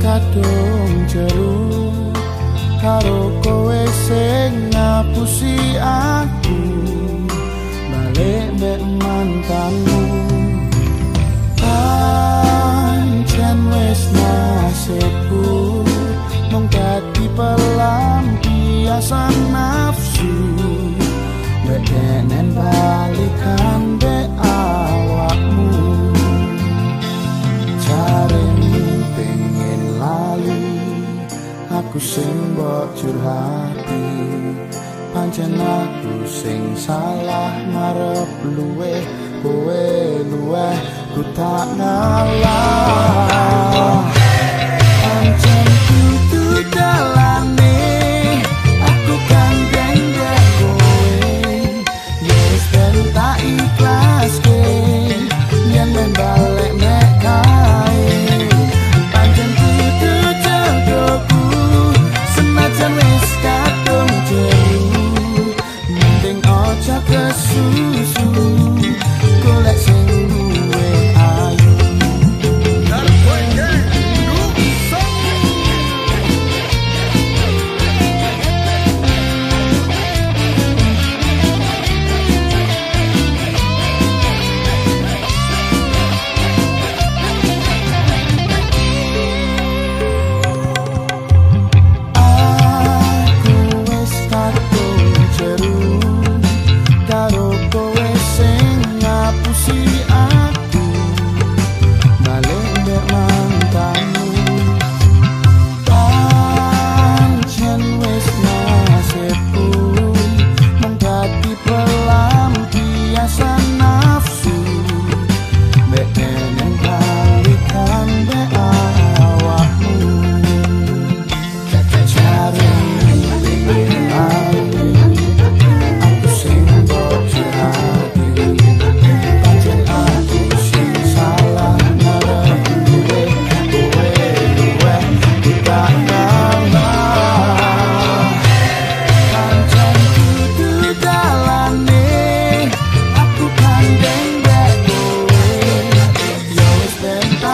kadung jeru karo kowe sing ngapusi aku mek mantanmu pancen wis nasibku. Mung dadi pelampiasan nafsu. Mek balikan aku sing mbok curhati pancen aku sing salah marep luwe kowe luwe ku tak ngalah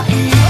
Bye.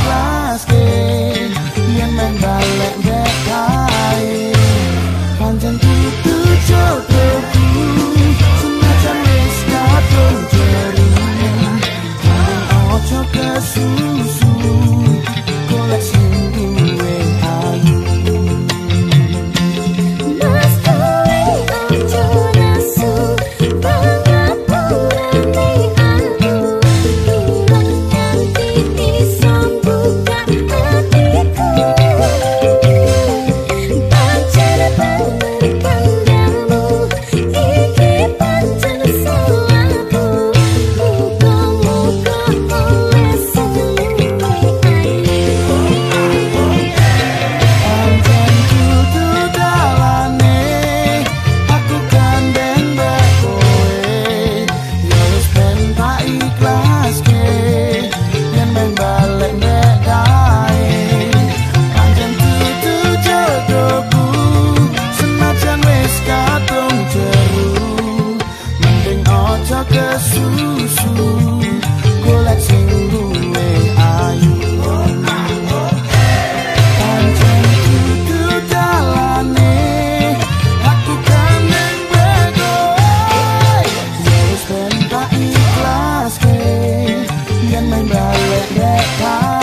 Pancen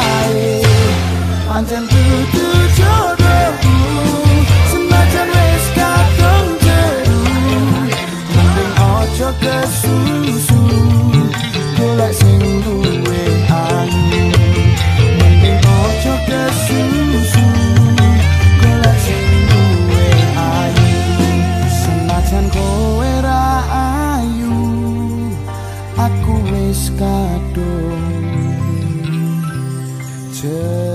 aku wis kadung jeru